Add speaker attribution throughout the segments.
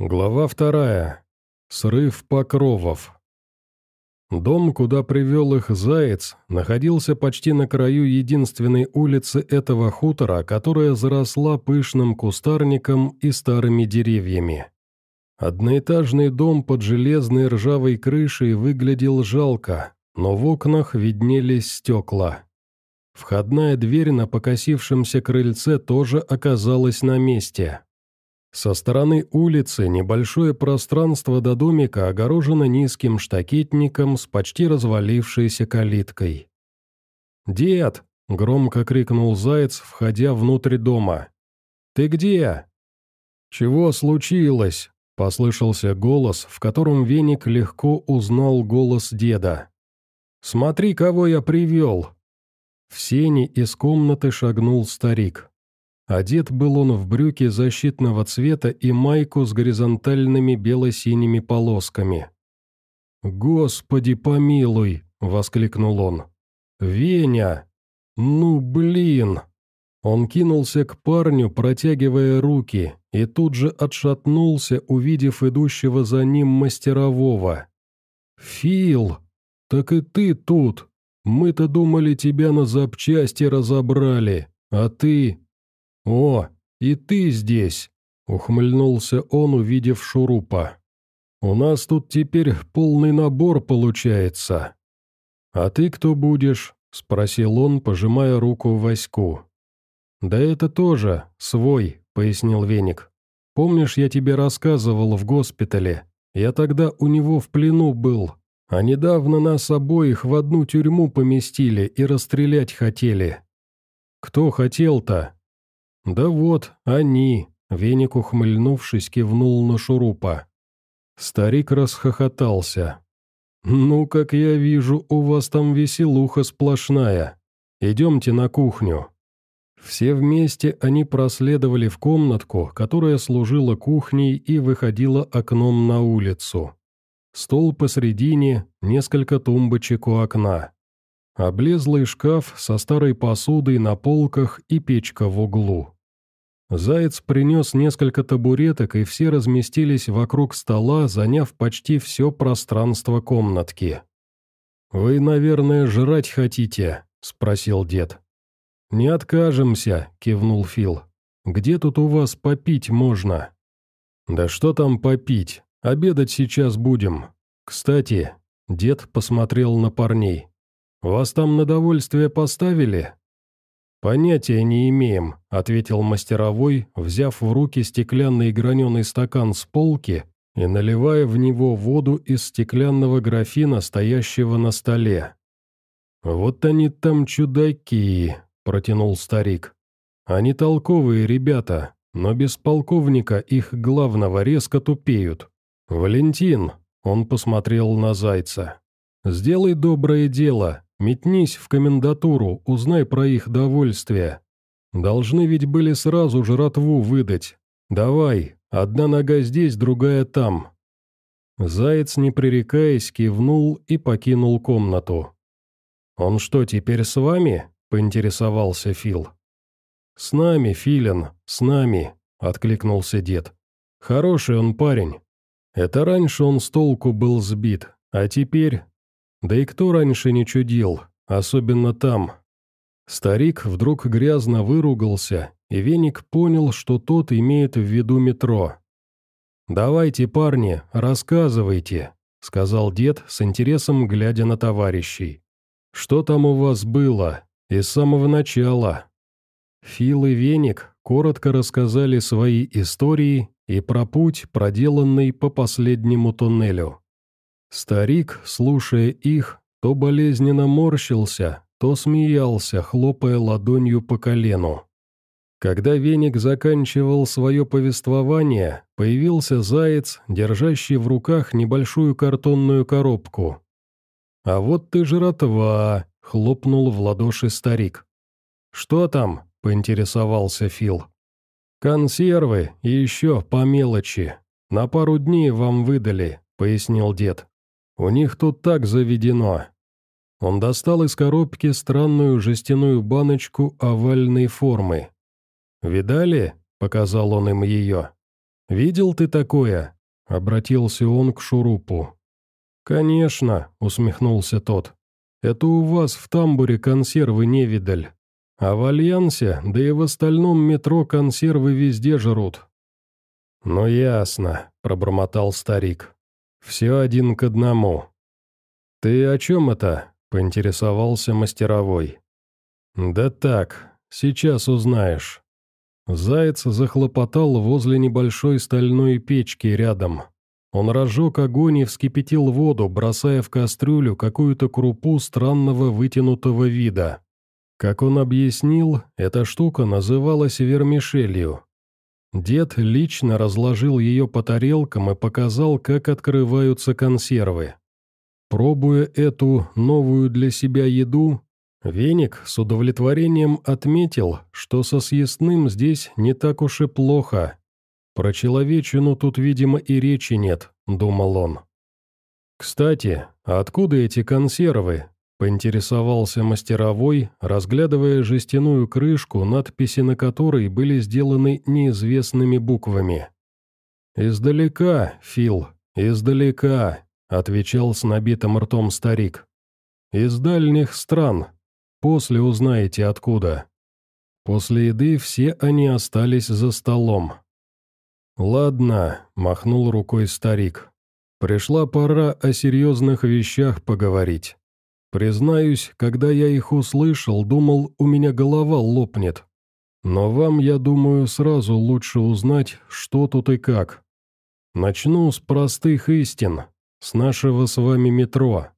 Speaker 1: Глава вторая. Срыв покровов. Дом, куда привел их заяц, находился почти на краю единственной улицы этого хутора, которая заросла пышным кустарником и старыми деревьями. Одноэтажный дом под железной ржавой крышей выглядел жалко, но в окнах виднелись стекла. Входная дверь на покосившемся крыльце тоже оказалась на месте. Со стороны улицы небольшое пространство до домика огорожено низким штакетником с почти развалившейся калиткой. «Дед!» — громко крикнул заяц, входя внутрь дома. «Ты где?» «Чего случилось?» — послышался голос, в котором веник легко узнал голос деда. «Смотри, кого я привел!» В сене из комнаты шагнул старик. Одет был он в брюки защитного цвета и майку с горизонтальными бело-синими полосками. «Господи помилуй!» — воскликнул он. «Веня! Ну, блин!» Он кинулся к парню, протягивая руки, и тут же отшатнулся, увидев идущего за ним мастерового. «Фил! Так и ты тут! Мы-то думали, тебя на запчасти разобрали, а ты...» «О, и ты здесь!» — ухмыльнулся он, увидев шурупа. «У нас тут теперь полный набор получается». «А ты кто будешь?» — спросил он, пожимая руку Ваську. «Да это тоже свой», — пояснил Веник. «Помнишь, я тебе рассказывал в госпитале? Я тогда у него в плену был, а недавно нас обоих в одну тюрьму поместили и расстрелять хотели». «Кто хотел-то?» «Да вот, они», — веник, ухмыльнувшись, кивнул на шурупа. Старик расхохотался. «Ну, как я вижу, у вас там веселуха сплошная. Идемте на кухню». Все вместе они проследовали в комнатку, которая служила кухней и выходила окном на улицу. Стол посредине, несколько тумбочек у окна. Облезлый шкаф со старой посудой на полках и печка в углу. Заяц принес несколько табуреток, и все разместились вокруг стола, заняв почти все пространство комнатки. «Вы, наверное, жрать хотите?» — спросил дед. «Не откажемся», — кивнул Фил. «Где тут у вас попить можно?» «Да что там попить? Обедать сейчас будем. Кстати», — дед посмотрел на парней. «Вас там на довольствие поставили?» «Понятия не имеем», — ответил мастеровой, взяв в руки стеклянный граненый стакан с полки и наливая в него воду из стеклянного графина, стоящего на столе. «Вот они там чудаки», — протянул старик. «Они толковые ребята, но без полковника их главного резко тупеют. Валентин», — он посмотрел на Зайца, — «сделай доброе дело, Метнись в комендатуру, узнай про их довольствие. Должны ведь были сразу жратву выдать. Давай, одна нога здесь, другая там». Заяц, не пререкаясь, кивнул и покинул комнату. «Он что, теперь с вами?» — поинтересовался Фил. «С нами, Филин, с нами», — откликнулся дед. «Хороший он парень. Это раньше он с толку был сбит, а теперь да и кто раньше не чудил, особенно там? Старик вдруг грязно выругался, и Веник понял, что тот имеет в виду метро. «Давайте, парни, рассказывайте», — сказал дед с интересом, глядя на товарищей. «Что там у вас было? И с самого начала?» Фил и Веник коротко рассказали свои истории и про путь, проделанный по последнему туннелю. Старик, слушая их, то болезненно морщился, то смеялся, хлопая ладонью по колену. Когда веник заканчивал свое повествование, появился заяц, держащий в руках небольшую картонную коробку. «А вот ты жратва!» — хлопнул в ладоши старик. «Что там?» — поинтересовался Фил. «Консервы и еще по мелочи. На пару дней вам выдали», — пояснил дед. У них тут так заведено». Он достал из коробки странную жестяную баночку овальной формы. «Видали?» — показал он им ее. Видел ты такое?» — обратился он к шурупу. «Конечно», — усмехнулся тот. «Это у вас в тамбуре консервы не видаль. А в Альянсе, да и в остальном метро консервы везде жрут». «Ну ясно», — пробормотал старик. «Все один к одному». «Ты о чем это?» — поинтересовался мастеровой. «Да так, сейчас узнаешь». Заяц захлопотал возле небольшой стальной печки рядом. Он разжег огонь и вскипятил воду, бросая в кастрюлю какую-то крупу странного вытянутого вида. Как он объяснил, эта штука называлась вермишелью. Дед лично разложил ее по тарелкам и показал, как открываются консервы. Пробуя эту новую для себя еду, Веник с удовлетворением отметил, что со съестным здесь не так уж и плохо. Про человечину тут, видимо, и речи нет, думал он. «Кстати, а откуда эти консервы?» – поинтересовался мастеровой, разглядывая жестяную крышку, надписи на которой были сделаны неизвестными буквами. «Издалека, Фил, издалека», – отвечал с набитым ртом старик. «Из дальних стран, После узнаете откуда. После еды все они остались за столом. «Ладно», — махнул рукой старик. «Пришла пора о серьезных вещах поговорить. Признаюсь, когда я их услышал, думал, у меня голова лопнет. Но вам, я думаю, сразу лучше узнать, что тут и как. Начну с простых истин, с нашего с вами метро.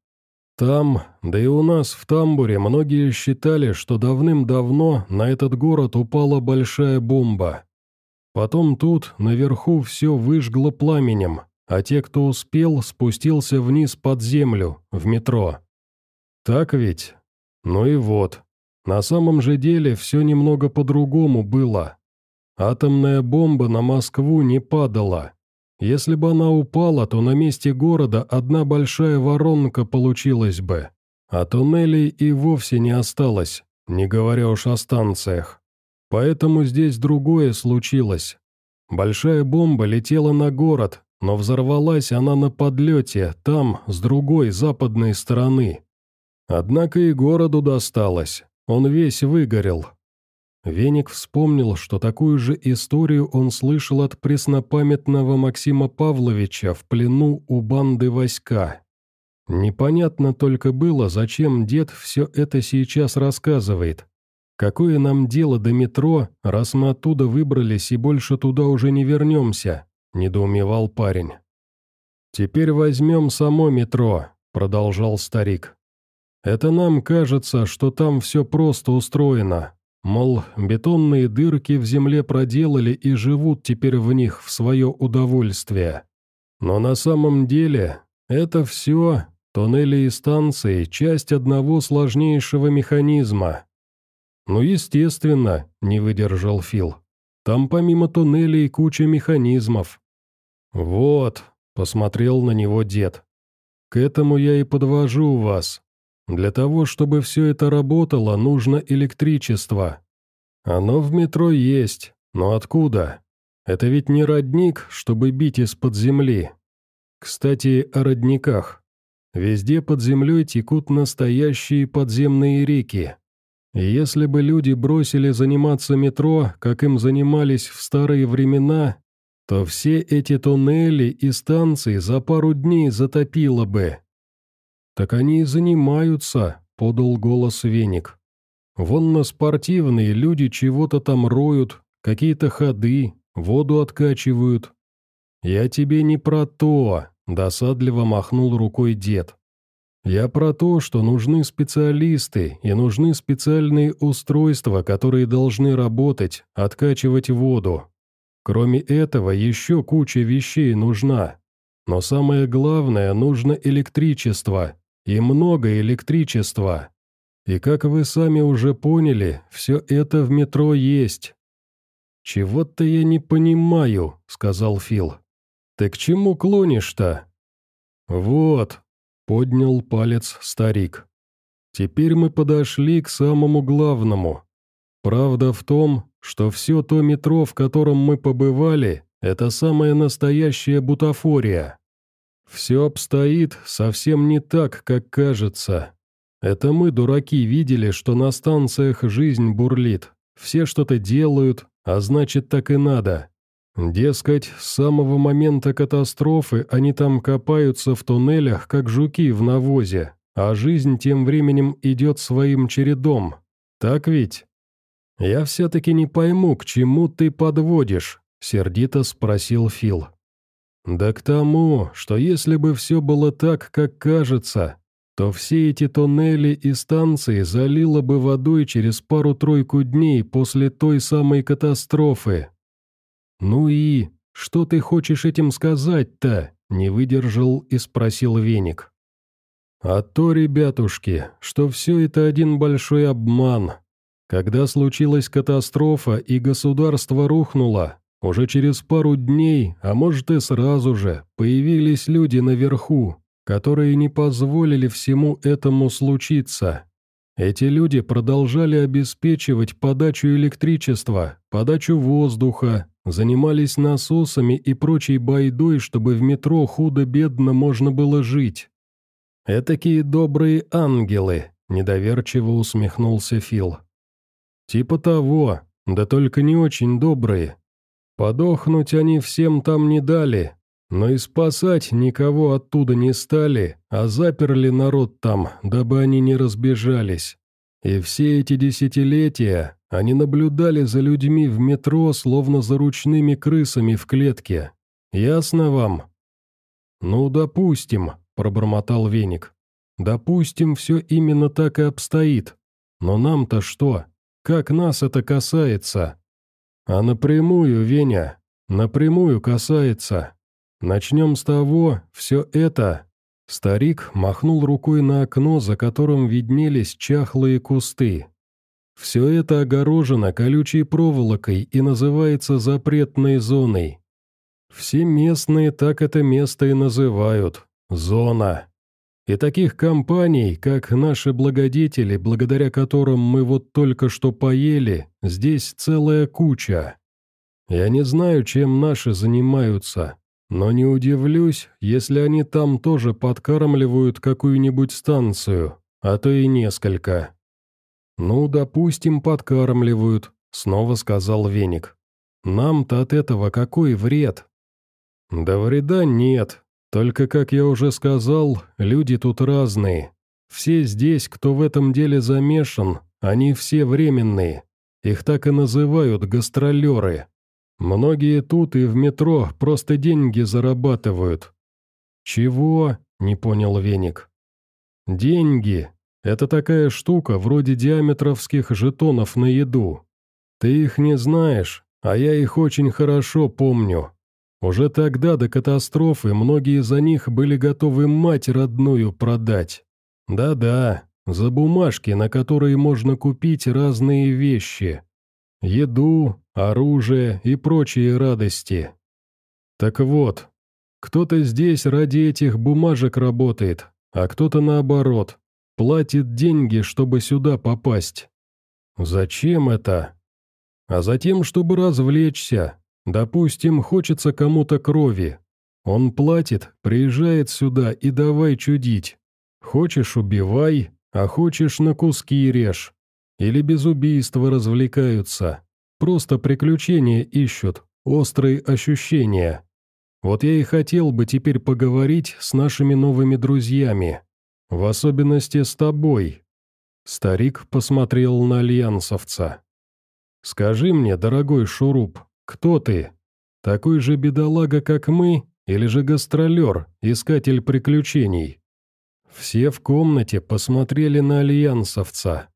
Speaker 1: Там, да и у нас в тамбуре, многие считали, что давным-давно на этот город упала большая бомба. Потом тут, наверху, все выжгло пламенем, а те, кто успел, спустился вниз под землю, в метро. Так ведь? Ну и вот. На самом же деле все немного по-другому было. Атомная бомба на Москву не падала. Если бы она упала, то на месте города одна большая воронка получилась бы, а туннелей и вовсе не осталось, не говоря уж о станциях. Поэтому здесь другое случилось. Большая бомба летела на город, но взорвалась она на подлете, там, с другой, западной стороны. Однако и городу досталось, он весь выгорел, Веник вспомнил, что такую же историю он слышал от преснопамятного Максима Павловича в плену у банды войска. Непонятно только было, зачем дед все это сейчас рассказывает. Какое нам дело до метро, раз мы оттуда выбрались и больше туда уже не вернемся, недоумевал парень. «Теперь возьмем само метро», — продолжал старик. «Это нам кажется, что там все просто устроено, Мол, бетонные дырки в земле проделали и живут теперь в них в свое удовольствие. Но на самом деле это все, тоннели и станции, часть одного сложнейшего механизма. Ну, естественно, не выдержал Фил. Там помимо туннелей куча механизмов. Вот, посмотрел на него дед. К этому я и подвожу вас. Для того, чтобы все это работало, нужно электричество. Оно в метро есть, но откуда? Это ведь не родник, чтобы бить из-под земли. Кстати, о родниках. Везде под землей текут настоящие подземные реки. И если бы люди бросили заниматься метро, как им занимались в старые времена, то все эти туннели и станции за пару дней затопило бы. «Так они и занимаются», — подал голос Веник. «Вон на спортивные люди чего-то там роют, какие-то ходы, воду откачивают». «Я тебе не про то», — досадливо махнул рукой дед. «Я про то, что нужны специалисты и нужны специальные устройства, которые должны работать, откачивать воду. Кроме этого, еще куча вещей нужна. Но самое главное, нужно электричество, и много электричества. И как вы сами уже поняли, все это в метро есть». «Чего-то я не понимаю», — сказал Фил. «Ты к чему клонишь-то?» «Вот», — поднял палец старик. «Теперь мы подошли к самому главному. Правда в том, что все то метро, в котором мы побывали, Это самая настоящая бутафория. Все обстоит совсем не так, как кажется. Это мы, дураки, видели, что на станциях жизнь бурлит. Все что-то делают, а значит, так и надо. Дескать, с самого момента катастрофы они там копаются в туннелях, как жуки в навозе, а жизнь тем временем идет своим чередом. Так ведь? Я все-таки не пойму, к чему ты подводишь, сердито спросил Фил. Да к тому, что если бы все было так, как кажется, то все эти туннели и станции залило бы водой через пару-тройку дней после той самой катастрофы. «Ну и что ты хочешь этим сказать-то?» — не выдержал и спросил Веник. «А то, ребятушки, что все это один большой обман. Когда случилась катастрофа и государство рухнуло, уже через пару дней, а может и сразу же, появились люди наверху, которые не позволили всему этому случиться. Эти люди продолжали обеспечивать подачу электричества, подачу воздуха, занимались насосами и прочей байдой, чтобы в метро худо-бедно можно было жить. «Этакие добрые ангелы», — недоверчиво усмехнулся Фил. «Типа того, да только не очень добрые. Подохнуть они всем там не дали, но и спасать никого оттуда не стали, а заперли народ там, дабы они не разбежались. И все эти десятилетия они наблюдали за людьми в метро, словно за ручными крысами в клетке. Ясно вам? «Ну, допустим», — пробормотал Веник. «Допустим, все именно так и обстоит. Но нам-то что? Как нас это касается?» «А напрямую, Веня, напрямую касается. Начнем с того, все это...» Старик махнул рукой на окно, за которым виднелись чахлые кусты. «Все это огорожено колючей проволокой и называется запретной зоной. Все местные так это место и называют – зона. И таких компаний, как наши благодетели, благодаря которым мы вот только что поели, здесь целая куча. Я не знаю, чем наши занимаются, но не удивлюсь, если они там тоже подкармливают какую-нибудь станцию, а то и несколько. «Ну, допустим, подкармливают», — снова сказал Веник. «Нам-то от этого какой вред?» «Да вреда нет, только, как я уже сказал, люди тут разные. Все здесь, кто в этом деле замешан, они все временные. Их так и называют гастролеры. Многие тут и в метро просто деньги зарабатывают». «Чего?» — не понял Веник. «Деньги. Это такая штука, вроде диаметровских жетонов на еду. Ты их не знаешь, а я их очень хорошо помню. Уже тогда, до катастрофы, многие за них были готовы мать родную продать. Да-да, за бумажки, на которые можно купить разные вещи. Еду, оружие и прочие радости. Так вот, кто-то здесь ради этих бумажек работает, а кто-то наоборот, платит деньги, чтобы сюда попасть. Зачем это? А затем, чтобы развлечься. Допустим, хочется кому-то крови. Он платит, приезжает сюда и давай чудить. Хочешь – убивай, а хочешь – на куски режь. Или без убийства развлекаются. Просто приключения ищут, острые ощущения. Вот я и хотел бы теперь поговорить с нашими новыми друзьями. В особенности с тобой». Старик посмотрел на альянсовца. «Скажи мне, дорогой Шуруп, кто ты? Такой же бедолага, как мы, или же гастролер, искатель приключений?» Все в комнате посмотрели на альянсовца.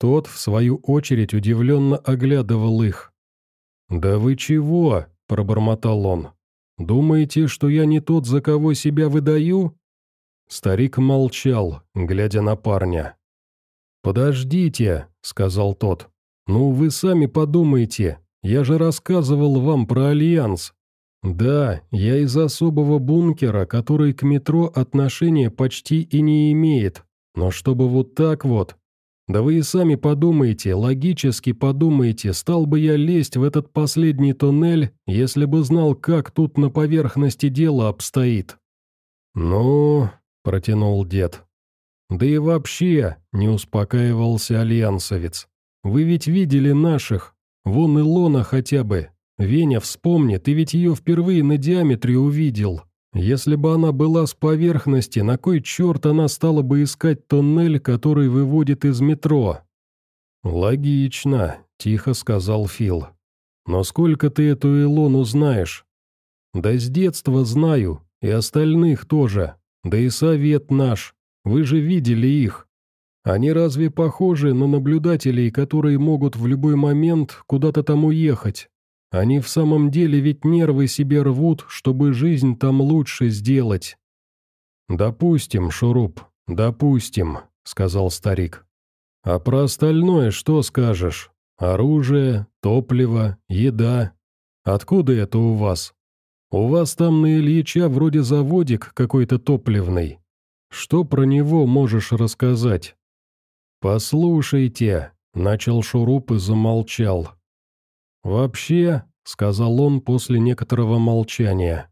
Speaker 1: Тот, в свою очередь, удивленно оглядывал их. «Да вы чего?» – пробормотал он. «Думаете, что я не тот, за кого себя выдаю?» Старик молчал, глядя на парня. «Подождите», — сказал тот. «Ну, вы сами подумайте. Я же рассказывал вам про Альянс. Да, я из особого бункера, который к метро отношения почти и не имеет. Но чтобы вот так вот, Да вы и сами подумайте, логически подумайте, стал бы я лезть в этот последний туннель, если бы знал, как тут на поверхности дело обстоит». «Ну...» — протянул дед. «Да и вообще», — не успокаивался альянсовец, — «вы ведь видели наших, вон Илона хотя бы. Веня, вспомни, ты ведь ее впервые на диаметре увидел. Если бы она была с поверхности, на кой черт она стала бы искать тоннель, который выводит из метро?» «Логично», — тихо сказал Фил. «Но сколько ты эту Илону знаешь?» «Да с детства знаю, и остальных тоже, да и совет наш. Вы же видели их. Они разве похожи на наблюдателей, которые могут в любой момент куда-то там уехать? Они в самом деле ведь нервы себе рвут, чтобы жизнь там лучше сделать». «Допустим, Шуруп, допустим», — сказал старик. «А про остальное что скажешь? Оружие, топливо, еда. Откуда это у вас? У вас там на Ильича вроде заводик какой-то топливный. Что про него можешь рассказать?» «Послушайте», — начал Шуруп и замолчал. «Вообще», — сказал он после некоторого молчания,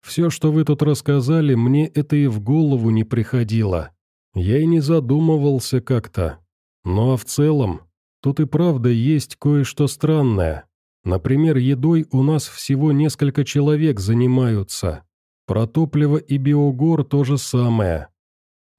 Speaker 1: «все, что вы тут рассказали, мне это и в голову не приходило. Я и не задумывался как-то. Ну а в целом, тут и правда есть кое-что странное. Например, едой у нас всего несколько человек занимаются. Про топливо и биогор то же самое.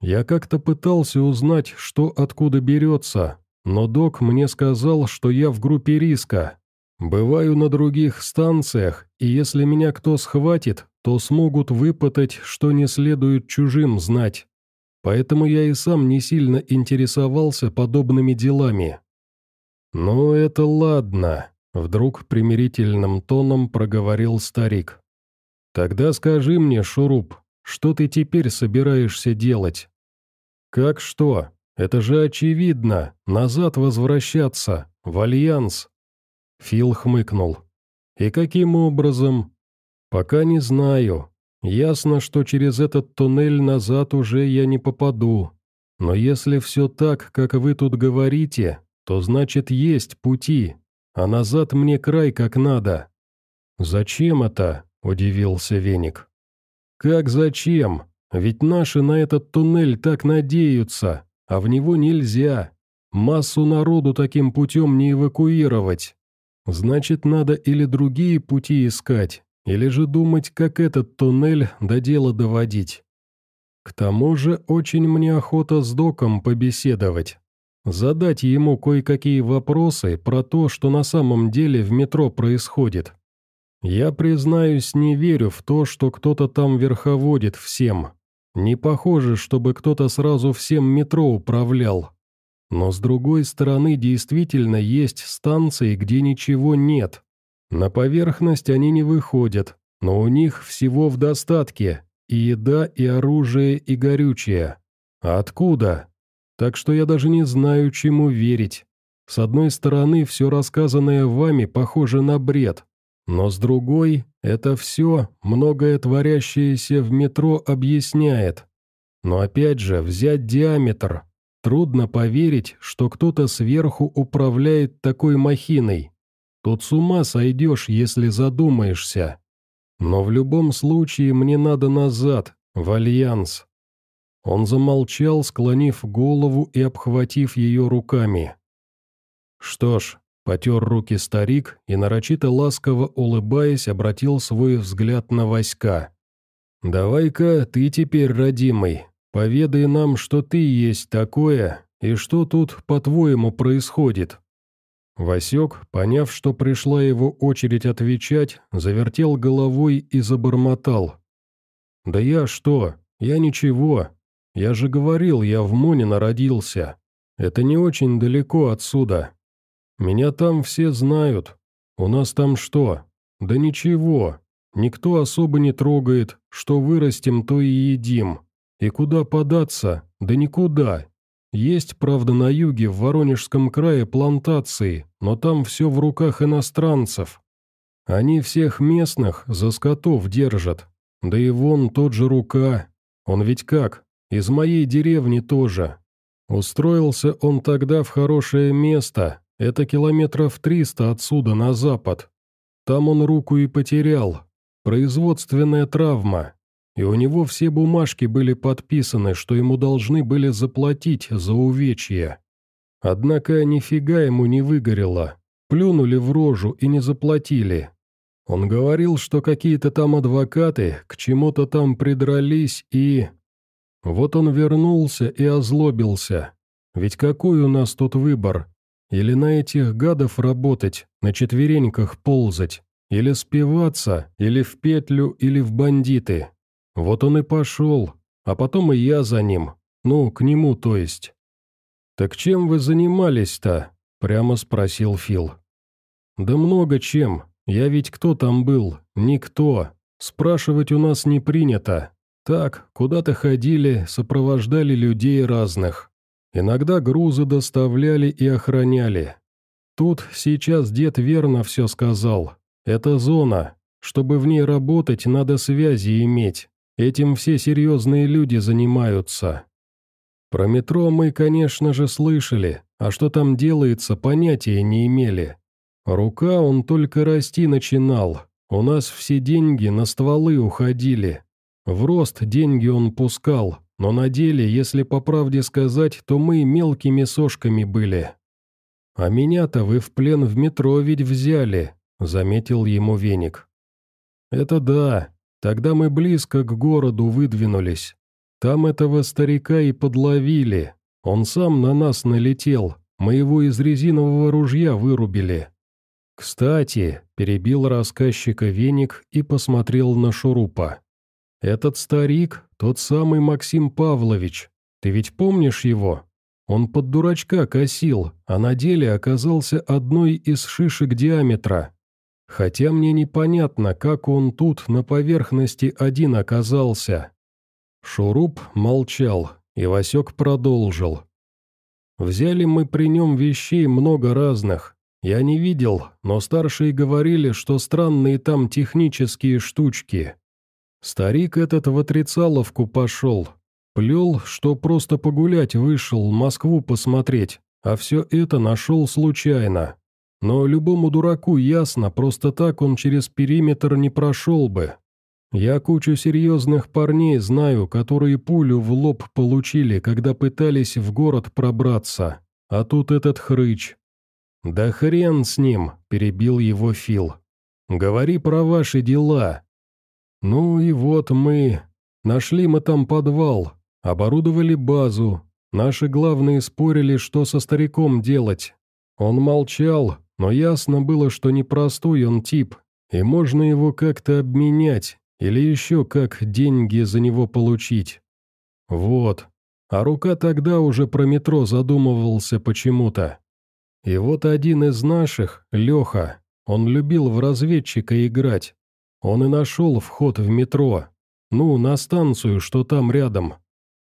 Speaker 1: Я как-то пытался узнать, что откуда берется, но док мне сказал, что я в группе риска. Бываю на других станциях, и если меня кто схватит, то смогут выпытать, что не следует чужим знать. Поэтому я и сам не сильно интересовался подобными делами. «Ну, это ладно», — вдруг примирительным тоном проговорил старик. «Тогда скажи мне, Шуруп, что ты теперь собираешься делать?» «Как что? Это же очевидно. Назад возвращаться. В Альянс». Фил хмыкнул. «И каким образом?» «Пока не знаю. Ясно, что через этот туннель назад уже я не попаду. Но если все так, как вы тут говорите, то значит есть пути, а назад мне край как надо». «Зачем это?» – удивился Веник. «Как зачем? Ведь наши на этот туннель так надеются, а в него нельзя. Массу народу таким путем не эвакуировать. Значит, надо или другие пути искать, или же думать, как этот туннель до дела доводить. К тому же очень мне охота с доком побеседовать. Задать ему кое-какие вопросы про то, что на самом деле в метро происходит. Я, признаюсь, не верю в то, что кто-то там верховодит всем. Не похоже, чтобы кто-то сразу всем метро управлял. Но с другой стороны, действительно есть станции, где ничего нет. На поверхность они не выходят, но у них всего в достатке. И еда, и оружие, и горючее. Откуда? Так что я даже не знаю, чему верить. С одной стороны, все рассказанное вами похоже на бред, но с другой, это все, многое творящееся в метро объясняет. Но опять же, взять диаметр. Трудно поверить, что кто-то сверху управляет такой махиной. Тут с ума сойдешь, если задумаешься. Но в любом случае мне надо назад, в Альянс. Он замолчал, склонив голову и обхватив ее руками. Что ж, Потер руки старик и, нарочито ласково улыбаясь, обратил свой взгляд на Васька. «Давай-ка ты теперь, родимый, поведай нам, что ты есть такое, и что тут, по-твоему, происходит». Васек, поняв, что пришла его очередь отвечать, завертел головой и забормотал. «Да я что? Я ничего. Я же говорил, я в Моне народился. Это не очень далеко отсюда. Меня там все знают. У нас там что? Да ничего. Никто особо не трогает. Что вырастем, то и едим. И куда податься? Да никуда. Есть, правда, на юге, в Воронежском крае, плантации, но там все в руках иностранцев. Они всех местных за скотов держат. Да и вон тот же Рука. Он ведь как? Из моей деревни тоже. Устроился он тогда в хорошее место, это километров триста отсюда на запад. Там он руку и потерял. Производственная травма. И у него все бумажки были подписаны, что ему должны были заплатить за увечье. Однако нифига ему не выгорело. Плюнули в рожу и не заплатили. Он говорил, что какие-то там адвокаты к чему-то там придрались и... Вот он вернулся и озлобился. Ведь какой у нас тут выбор? Или на этих гадов работать, на четвереньках ползать, или спиваться, или в петлю, или в бандиты. Вот он и пошел, а потом и я за ним, ну, к нему, то есть. «Так чем вы занимались-то?» – прямо спросил Фил. «Да много чем. Я ведь кто там был? Никто. Спрашивать у нас не принято. Так, куда-то ходили, сопровождали людей разных. Иногда грузы доставляли и охраняли. Тут сейчас дед верно все сказал. Это зона. Чтобы в ней работать, надо связи иметь. Этим все серьезные люди занимаются. Про метро мы, конечно же, слышали, а что там делается, понятия не имели. Рука он только расти начинал. У нас все деньги на стволы уходили. В рост деньги он пускал, но на деле, если по правде сказать, то мы мелкими сошками были. А меня-то вы в плен в метро ведь взяли, заметил ему веник. Это да, тогда мы близко к городу выдвинулись. Там этого старика и подловили. Он сам на нас налетел, мы его из резинового ружья вырубили. «Кстати», — перебил рассказчика веник и посмотрел на Шурупа. «Этот старик, тот самый Максим Павлович. Ты ведь помнишь его? Он под дурачка косил, а на деле оказался одной из шишек диаметра. Хотя мне непонятно, как он тут на поверхности один оказался». Шуруп молчал, и Васек продолжил. «Взяли мы при нем вещей много разных, я не видел, но старшие говорили, что странные там технические штучки. Старик этот в отрицаловку пошел. Плел, что просто погулять вышел, Москву посмотреть, а все это нашел случайно. Но любому дураку ясно, просто так он через периметр не прошел бы. Я кучу серьезных парней знаю, которые пулю в лоб получили, когда пытались в город пробраться. А тут этот хрыч, «Да хрен с ним!» – перебил его Фил. «Говори про ваши дела». «Ну и вот мы... Нашли мы там подвал, оборудовали базу. Наши главные спорили, что со стариком делать. Он молчал, но ясно было, что непростой он тип, и можно его как-то обменять, или еще как деньги за него получить. Вот. А рука тогда уже про метро задумывался почему-то. И вот один из наших, Леха, он любил в разведчика играть. Он и нашел вход в метро. Ну, на станцию, что там рядом.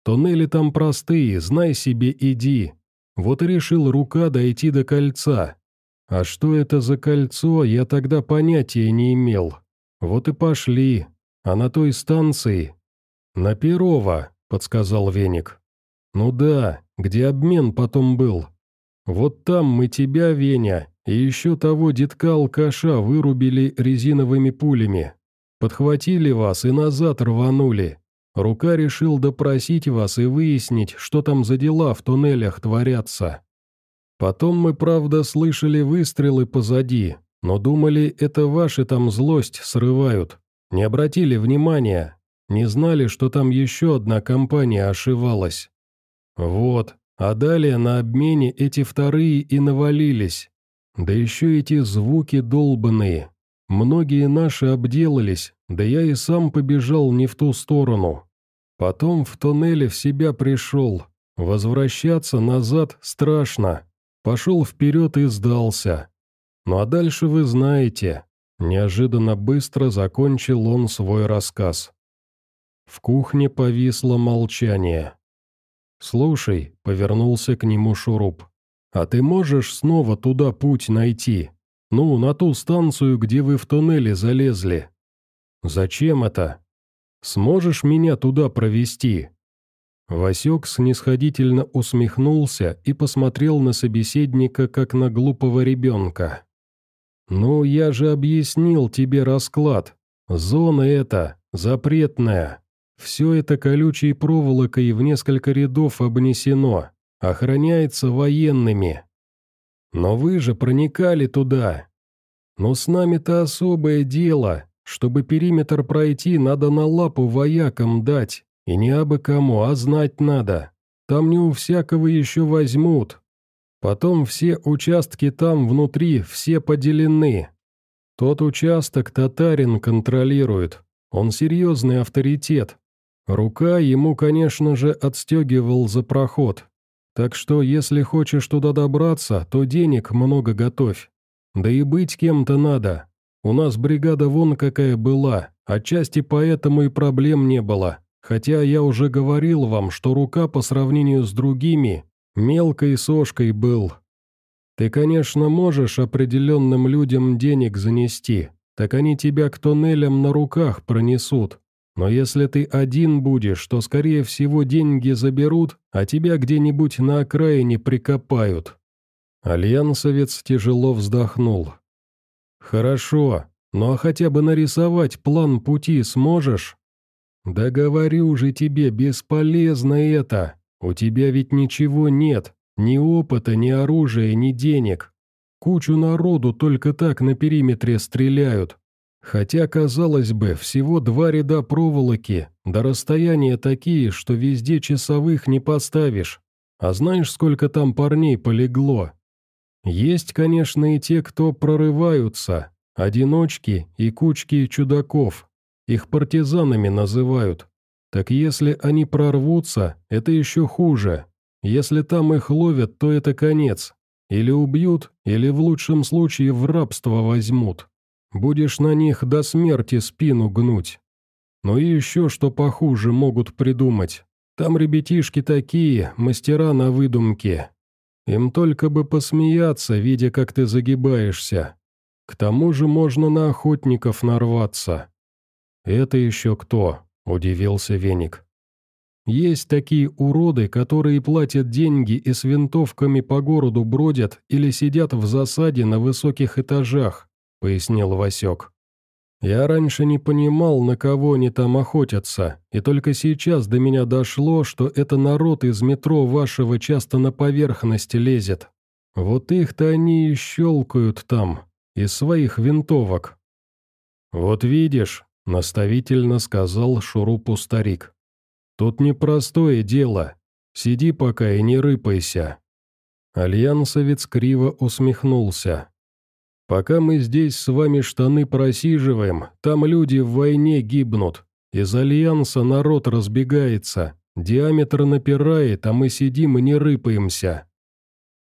Speaker 1: Туннели там простые, знай себе, иди. Вот и решил рука дойти до кольца. А что это за кольцо, я тогда понятия не имел. Вот и пошли. А на той станции... «На Перова», — подсказал Веник. «Ну да, где обмен потом был. Вот там мы тебя, Веня, и еще того детка-алкаша вырубили резиновыми пулями. Подхватили вас и назад рванули. Рука решил допросить вас и выяснить, что там за дела в туннелях творятся. Потом мы, правда, слышали выстрелы позади, но думали, это ваши там злость срывают. Не обратили внимания, не знали, что там еще одна компания ошивалась. Вот, а далее на обмене эти вторые и навалились. Да еще эти звуки долбанные. Многие наши обделались, да я и сам побежал не в ту сторону. Потом в тоннеле в себя пришел. Возвращаться назад страшно. Пошел вперед и сдался. Ну а дальше вы знаете. Неожиданно быстро закончил он свой рассказ. В кухне повисло молчание. «Слушай», — повернулся к нему Шуруп, «а ты можешь снова туда путь найти? Ну, на ту станцию, где вы в туннеле залезли». «Зачем это?» «Сможешь меня туда провести?» Васек снисходительно усмехнулся и посмотрел на собеседника, как на глупого ребенка. «Ну, я же объяснил тебе расклад. Зона эта, запретная. Все это колючей проволокой в несколько рядов обнесено, охраняется военными. Но вы же проникали туда. Но с нами-то особое дело. Чтобы периметр пройти, надо на лапу воякам дать. И не абы кому, а знать надо. Там не у всякого еще возьмут. Потом все участки там внутри, все поделены. Тот участок татарин контролирует. Он серьезный авторитет. Рука ему, конечно же, отстегивал за проход. Так что, если хочешь туда добраться, то денег много готовь. Да и быть кем-то надо. У нас бригада вон какая была, отчасти поэтому и проблем не было. Хотя я уже говорил вам, что рука по сравнению с другими мелкой сошкой был. Ты, конечно, можешь определенным людям денег занести, так они тебя к тоннелям на руках пронесут. Но если ты один будешь, то, скорее всего, деньги заберут, а тебя где-нибудь на окраине прикопают». Альянсовец тяжело вздохнул. «Хорошо, ну а хотя бы нарисовать план пути сможешь?» «Да говорю же тебе, бесполезно это. У тебя ведь ничего нет, ни опыта, ни оружия, ни денег. Кучу народу только так на периметре стреляют. Хотя, казалось бы, всего два ряда проволоки, да расстояния такие, что везде часовых не поставишь. А знаешь, сколько там парней полегло? Есть, конечно, и те, кто прорываются, одиночки и кучки чудаков, их партизанами называют. Так если они прорвутся, это еще хуже. Если там их ловят, то это конец. Или убьют, или в лучшем случае в рабство возьмут. Будешь на них до смерти спину гнуть. Но и еще что похуже могут придумать. Там ребятишки такие, мастера на выдумке. Им только бы посмеяться, видя, как ты загибаешься. К тому же можно на охотников нарваться. «Это еще кто?» – удивился Веник. «Есть такие уроды, которые платят деньги и с винтовками по городу бродят или сидят в засаде на высоких этажах», – пояснил Васек. «Я раньше не понимал, на кого они там охотятся, и только сейчас до меня дошло, что это народ из метро вашего часто на поверхность лезет. Вот их-то они и щелкают там, из своих винтовок». «Вот видишь», — наставительно сказал Шурупу старик. «Тут непростое дело. Сиди пока и не рыпайся». Альянсовец криво усмехнулся. «Пока мы здесь с вами штаны просиживаем, там люди в войне гибнут. Из Альянса народ разбегается, диаметр напирает, а мы сидим и не рыпаемся».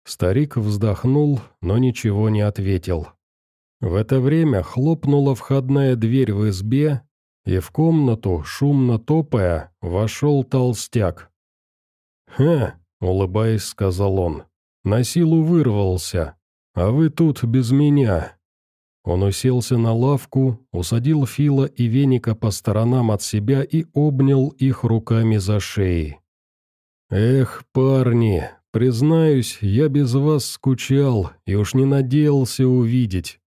Speaker 1: Старик вздохнул, но ничего не ответил. В это время хлопнула входная дверь в избе, и в комнату, шумно топая, вошел толстяк. «Ха!» — улыбаясь, сказал он. «На силу вырвался, а вы тут без меня». Он уселся на лавку, усадил Фила и Веника по сторонам от себя и обнял их руками за шеи. «Эх, парни, признаюсь, я без вас скучал и уж не надеялся увидеть.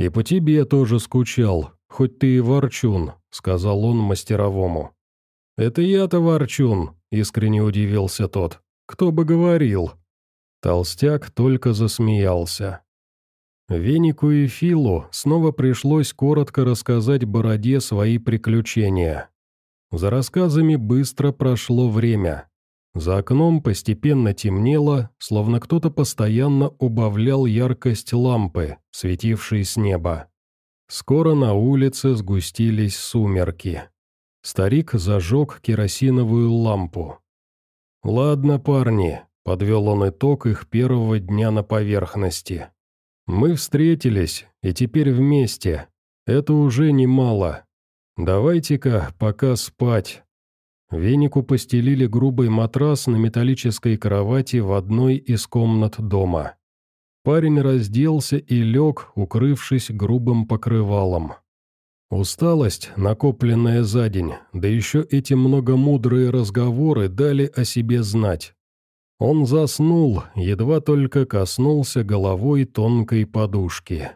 Speaker 1: «И по тебе тоже скучал, хоть ты и ворчун», — сказал он мастеровому. «Это я-то ворчун», — искренне удивился тот. «Кто бы говорил?» Толстяк только засмеялся. Венику и Филу снова пришлось коротко рассказать Бороде свои приключения. За рассказами быстро прошло время. За окном постепенно темнело, словно кто-то постоянно убавлял яркость лампы, светившей с неба. Скоро на улице сгустились сумерки. Старик зажег керосиновую лампу. «Ладно, парни», — подвел он итог их первого дня на поверхности. «Мы встретились, и теперь вместе. Это уже немало. Давайте-ка пока спать». Венику постелили грубый матрас на металлической кровати в одной из комнат дома. Парень разделся и лег, укрывшись грубым покрывалом. Усталость, накопленная за день, да еще эти многомудрые разговоры дали о себе знать. Он заснул, едва только коснулся головой тонкой подушки.